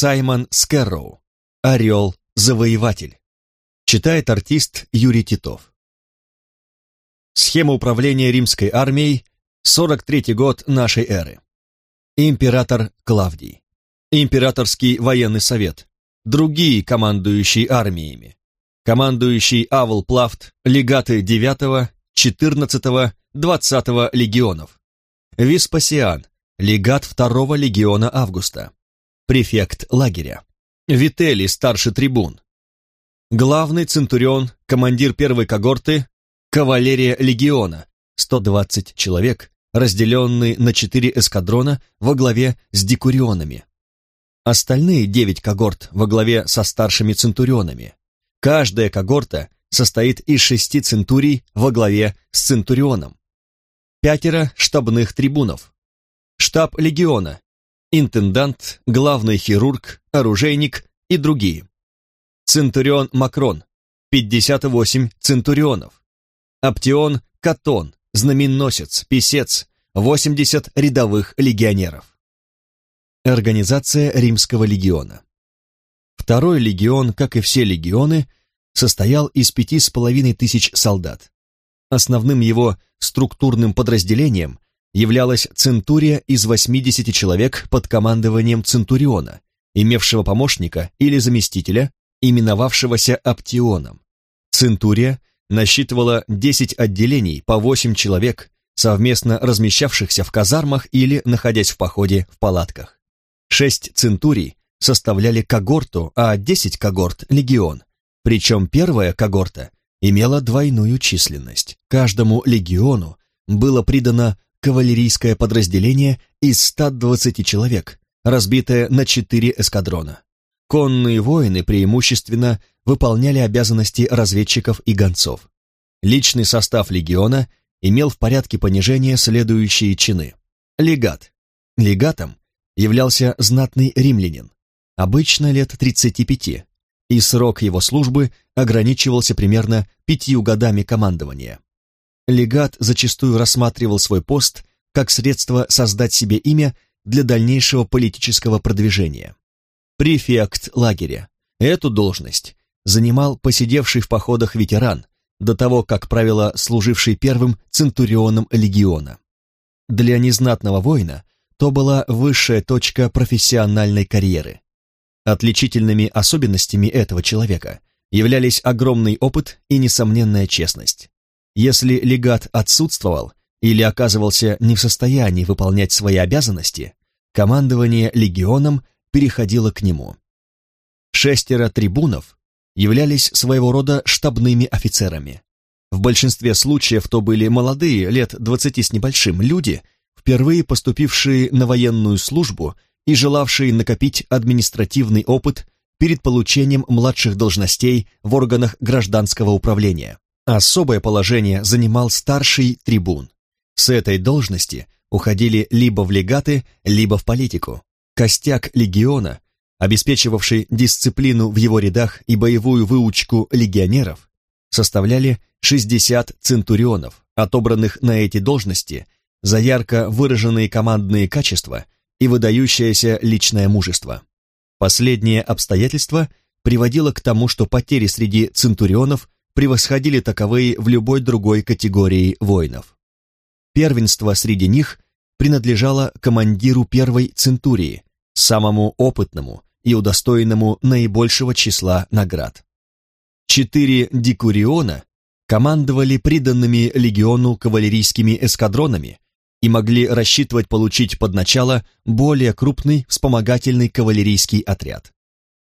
Саймон Скэрроу. Орел-завоеватель. Читает артист Юрий Титов. Схема управления римской армией, 43 год нашей эры. Император Клавдий. Императорский военный совет. Другие командующие армиями. Командующий Авл Плафт, легаты 9, 14, 20 легионов. Веспасиан, легат 2 легиона Августа. Префект лагеря. Вителий, старший трибун. Главный центурион, командир первой когорты, кавалерия легиона, 120 человек, разделенные на четыре эскадрона во главе с декурионами. Остальные девять когорт во главе со старшими центурионами. Каждая когорта состоит из шести центурий во главе с центурионом. Пятеро штабных трибунов. Штаб легиона, интендант, главный хирург, оружейник и другие. Центурион Макрон, 58 центурионов. Аптион Катон, знаменосец, писец, 80 рядовых легионеров. Организация Римского легиона. Второй легион, как и все легионы, состоял из пяти с половиной тысяч солдат. Основным его структурным подразделением являлась центурия из 80 человек под командованием центуриона, имевшего помощника или заместителя, именовавшегося Аптионом. Центурия насчитывала 10 отделений по 8 человек, совместно размещавшихся в казармах или находясь в походе в палатках. Шесть центурий составляли когорту, а 10 когорт – легион. Причем первая когорта имела двойную численность. Каждому легиону было придано кавалерийское подразделение из 120 человек, разбитое на четыре эскадрона. Конные воины преимущественно выполняли обязанности разведчиков и гонцов. Личный состав легиона имел в порядке понижения следующие чины. Легат. Легатом являлся знатный римлянин, обычно лет 35, и срок его службы ограничивался примерно пятью годами командования. Легат зачастую рассматривал свой пост как средство создать себе имя для дальнейшего политического продвижения. Префект лагеря. Эту должность занимал посидевший в походах ветеран, до того, как правило, служивший первым центурионом легиона. Для незнатного воина то была высшая точка профессиональной карьеры. Отличительными особенностями этого человека являлись огромный опыт и несомненная честность. Если легат отсутствовал или оказывался не в состоянии выполнять свои обязанности, командование легионом переходило к нему. Шестеро трибунов являлись своего рода штабными офицерами. В большинстве случаев то были молодые, лет двадцати с небольшим, люди, впервые поступившие на военную службу и желавшие накопить административный опыт перед получением младших должностей в органах гражданского управления. Особое положение занимал старший трибун. С этой должности уходили либо в легаты, либо в политику. Костяк легиона, обеспечивавший дисциплину в его рядах и боевую выучку легионеров, составляли 60 центурионов, отобранных на эти должности за ярко выраженные командные качества и выдающееся личное мужество. Последнее обстоятельство приводило к тому, что потери среди центурионов превосходили таковые в любой другой категории воинов. Первенство среди них принадлежало командиру первой центурии, самому опытному и удостоенному наибольшего числа наград. Четыре декуриона командовали приданными легиону кавалерийскими эскадронами и могли рассчитывать получить под начало более крупный вспомогательный кавалерийский отряд.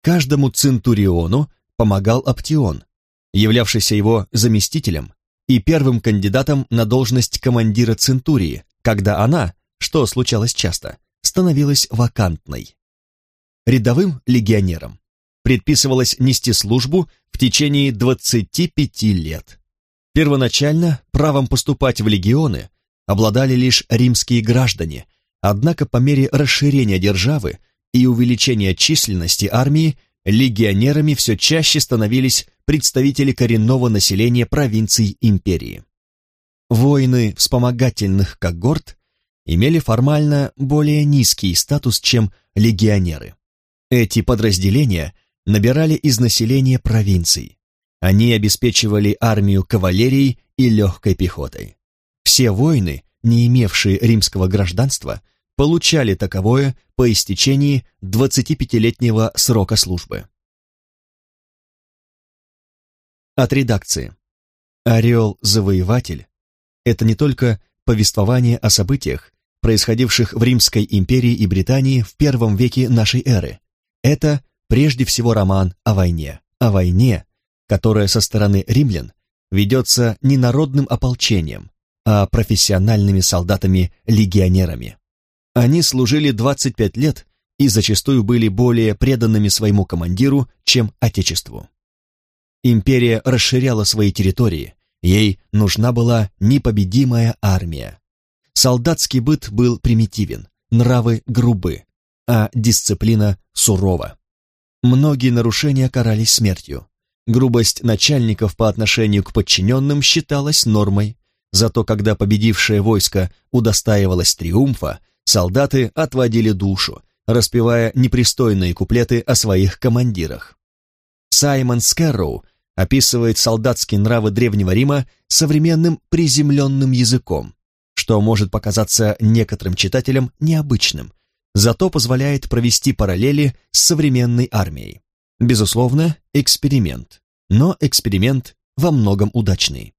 Каждому центуриону помогал Аптион, являвшийся его заместителем и первым кандидатом на должность командира Центурии, когда она, что случалось часто, становилась вакантной. Рядовым легионерам предписывалось нести службу в течение 25 лет. Первоначально правом поступать в легионы обладали лишь римские граждане, однако по мере расширения державы и увеличения численности армии легионерами все чаще становились представители коренного населения провинций империи. Воины вспомогательных когорт имели формально более низкий статус, чем легионеры. Эти подразделения набирали из населения провинций. Они обеспечивали армию кавалерией и легкой пехотой. Все воины, не имевшие римского гражданства, получали таковое по истечении 25-летнего срока службы. От редакции. «Орел-завоеватель» — это не только повествование о событиях, происходивших в Римской империи и Британии в первом веке нашей эры. Это прежде всего роман о войне, о войне, которая со стороны римлян ведется не народным ополчением, а профессиональными солдатами-легионерами. Они служили 25 лет и зачастую были более преданными своему командиру, чем Отечеству. Империя расширяла свои территории, ей нужна была непобедимая армия. Солдатский быт был примитивен, нравы грубы, а дисциплина сурова. Многие нарушения карались смертью. Грубость начальников по отношению к подчиненным считалась нормой, зато когда победившее войско удостаивалось триумфа, солдаты отводили душу, распевая непристойные куплеты о своих командирах. Саймон Скэрроу описывает солдатские нравы Древнего Рима современным приземленным языком, что может показаться некоторым читателям необычным, зато позволяет провести параллели с современной армией. Безусловно, эксперимент, но эксперимент во многом удачный.